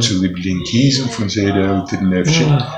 zu liblinquismo von serer alternativen